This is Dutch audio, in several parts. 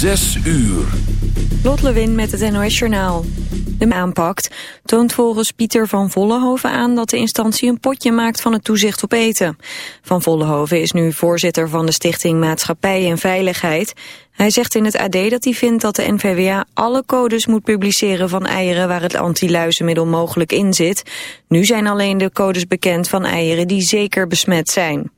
Zes uur. Lot Lewin met het NOS Journaal. De aanpakt toont volgens Pieter van Vollenhoven aan dat de instantie een potje maakt van het toezicht op eten. Van Vollenhoven is nu voorzitter van de stichting Maatschappij en Veiligheid. Hij zegt in het AD dat hij vindt dat de NVWA alle codes moet publiceren van eieren waar het antiluizenmiddel mogelijk in zit. Nu zijn alleen de codes bekend van eieren die zeker besmet zijn.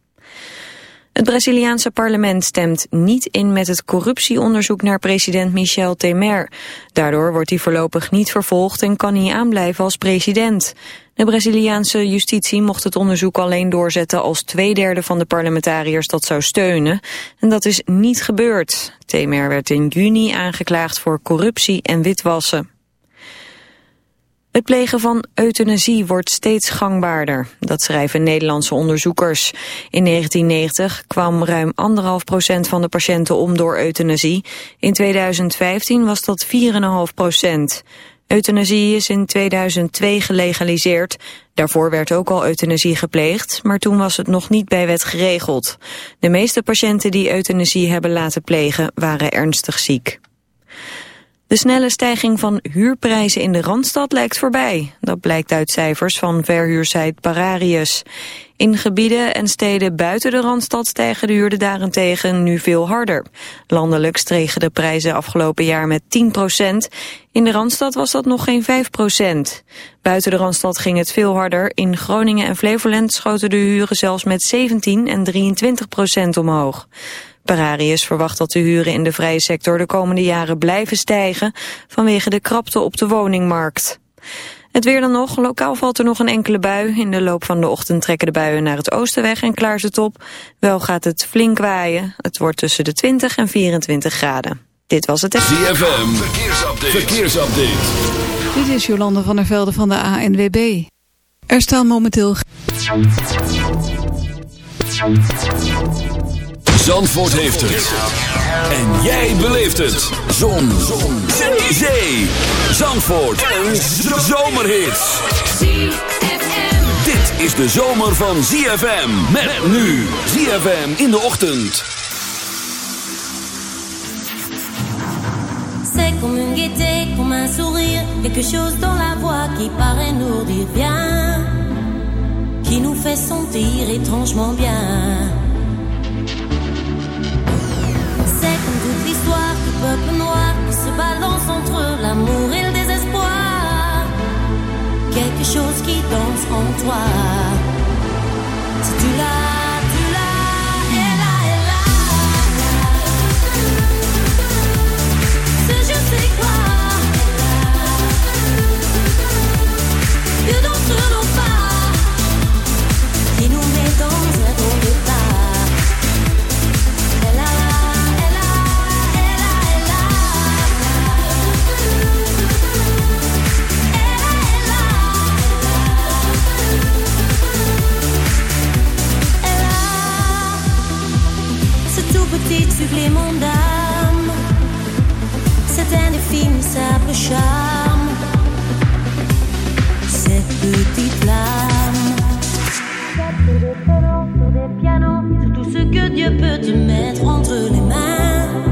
Het Braziliaanse parlement stemt niet in met het corruptieonderzoek naar president Michel Temer. Daardoor wordt hij voorlopig niet vervolgd en kan hij aanblijven als president. De Braziliaanse justitie mocht het onderzoek alleen doorzetten als twee derde van de parlementariërs dat zou steunen. En dat is niet gebeurd. Temer werd in juni aangeklaagd voor corruptie en witwassen. Het plegen van euthanasie wordt steeds gangbaarder. Dat schrijven Nederlandse onderzoekers. In 1990 kwam ruim anderhalf procent van de patiënten om door euthanasie. In 2015 was dat 4,5 procent. Euthanasie is in 2002 gelegaliseerd. Daarvoor werd ook al euthanasie gepleegd, maar toen was het nog niet bij wet geregeld. De meeste patiënten die euthanasie hebben laten plegen waren ernstig ziek. De snelle stijging van huurprijzen in de Randstad lijkt voorbij. Dat blijkt uit cijfers van verhuursite Pararius. In gebieden en steden buiten de Randstad stijgen de huurden daarentegen nu veel harder. Landelijk stregen de prijzen afgelopen jaar met 10 procent. In de Randstad was dat nog geen 5 procent. Buiten de Randstad ging het veel harder. In Groningen en Flevoland schoten de huren zelfs met 17 en 23 procent omhoog. Pararius verwacht dat de huren in de vrije sector de komende jaren blijven stijgen vanwege de krapte op de woningmarkt. Het weer dan nog. Lokaal valt er nog een enkele bui. In de loop van de ochtend trekken de buien naar het oosten weg en klaart het op. Wel gaat het flink waaien. Het wordt tussen de 20 en 24 graden. Dit was het... ZFM, verkeersupdate. verkeersupdate. Dit is Jolande van der Velde van de ANWB. Er staan momenteel... Zandvoort heeft het. En jij beleeft het. Zon. Zon. Zee. Zandvoort. Een zomerhit. Dit is de zomer van ZFM. Met nu. ZFM in de ochtend. C'est comme une gaieté, comme un sourire. Quelque chose dans la voix qui paraît nous dire bien. Qui nous fait sentir étrangement bien. Peuple noir qui se balance entre l'amour et le désespoir. Quelque chose qui danse en toi. Si tu l'as, supplément d'âme. C'est simple charme. Cette petite pianos, sur des pianos, sur tout ce que Dieu peut te mettre entre les mains.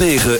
9.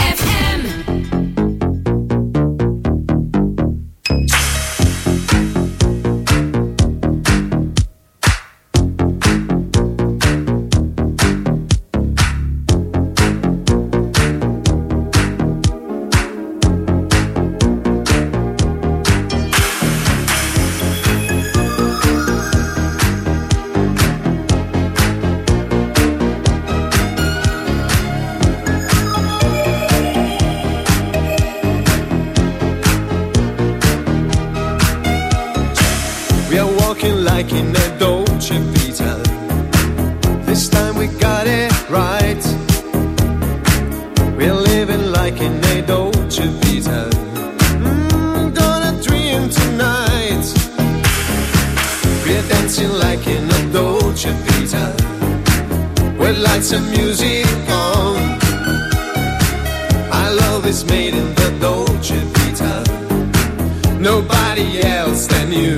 Peter, with lights and music on. Our love is made in the Dolce Vita, nobody else than you.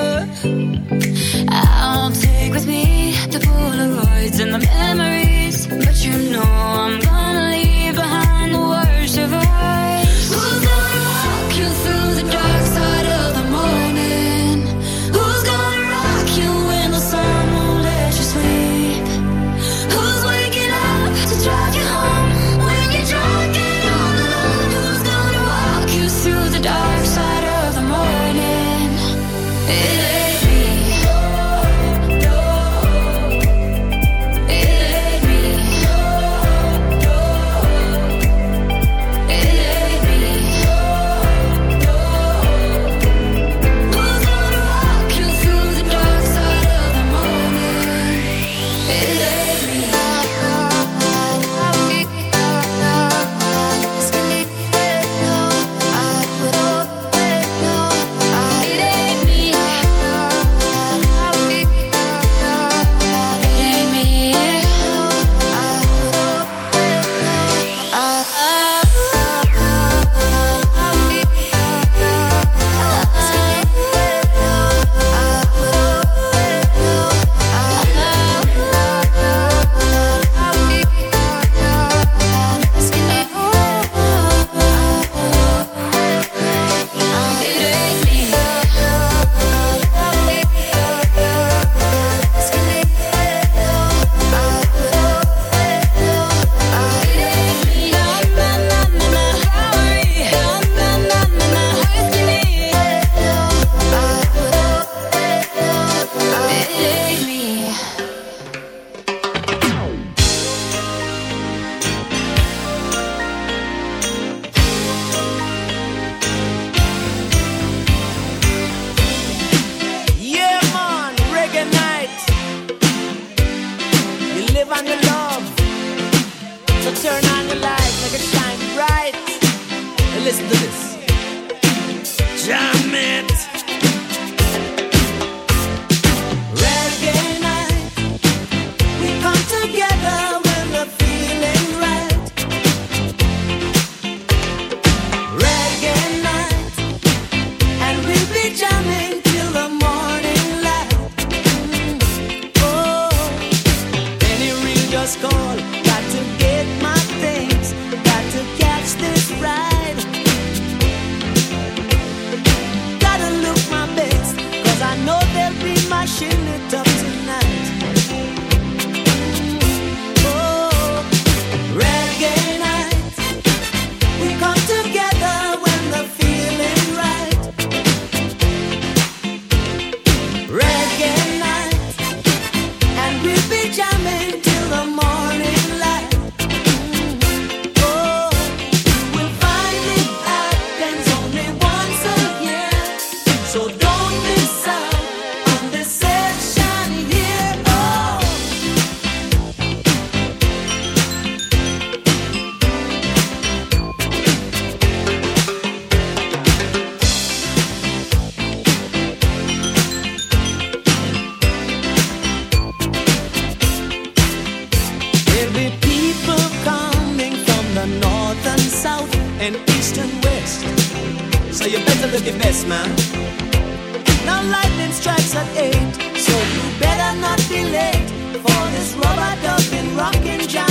and east and west. So you better look your best, man. Now lightning strikes at eight, so you better not be late for this rubber ducking rocking jam.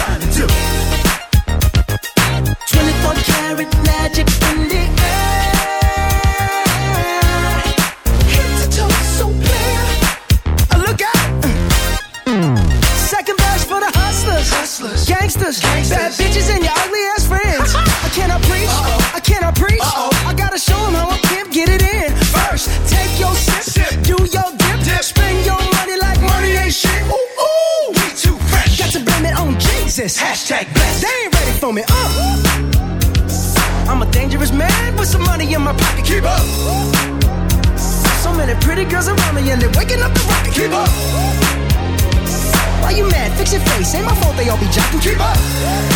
keep up.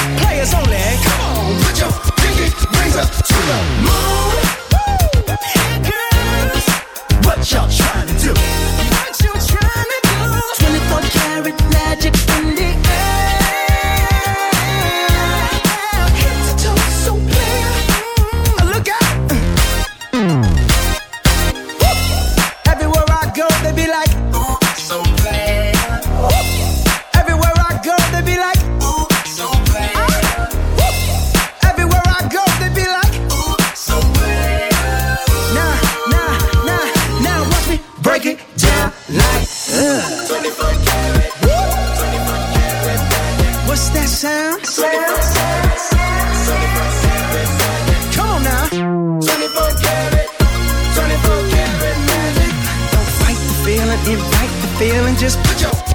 put your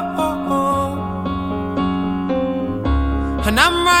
I'm right.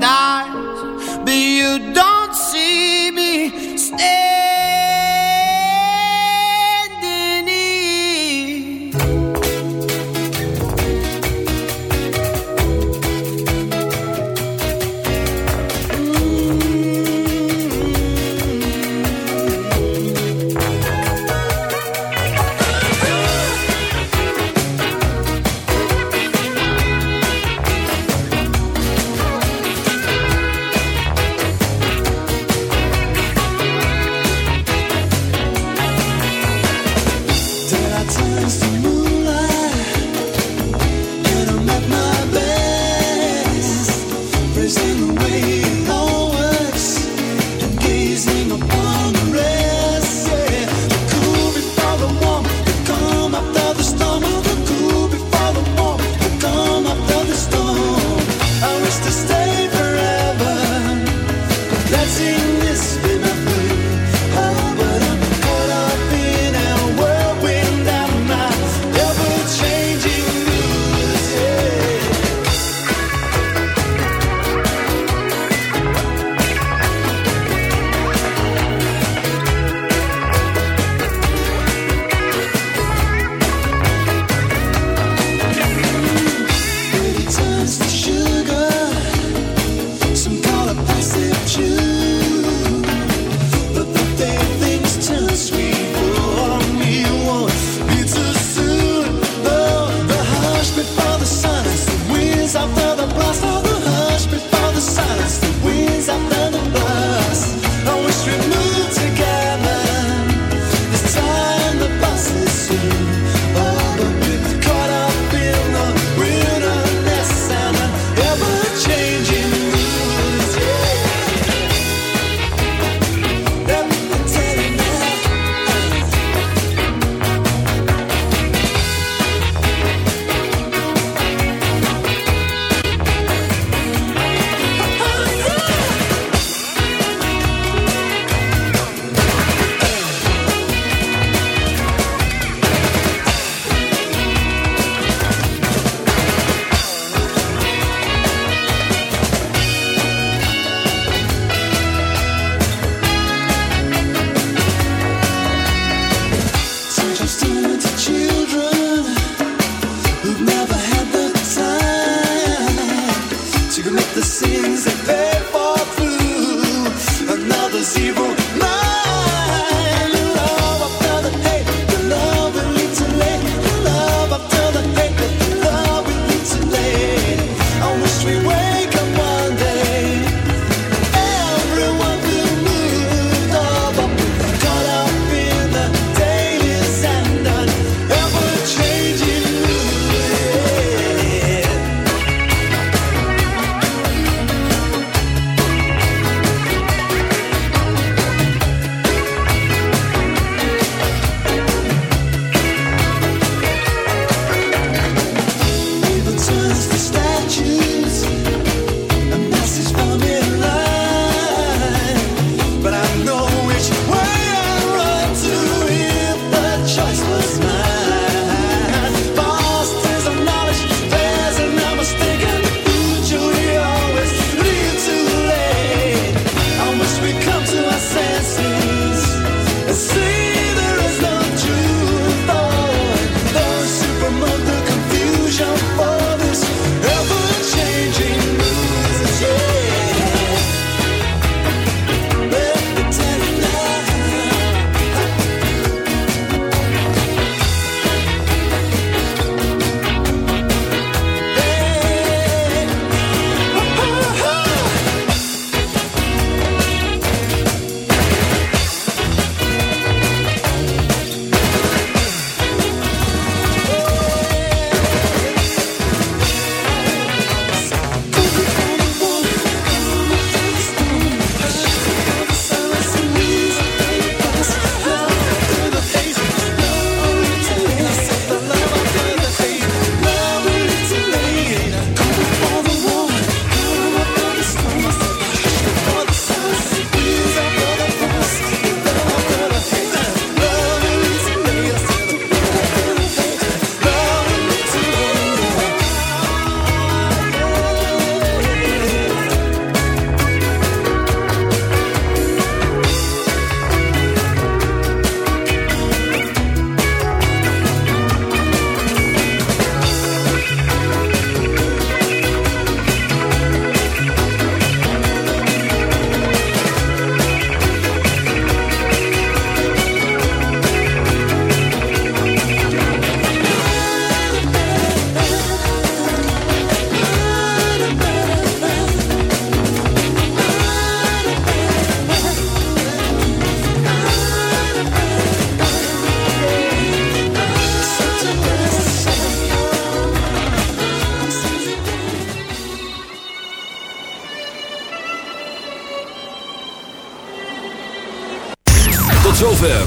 Die.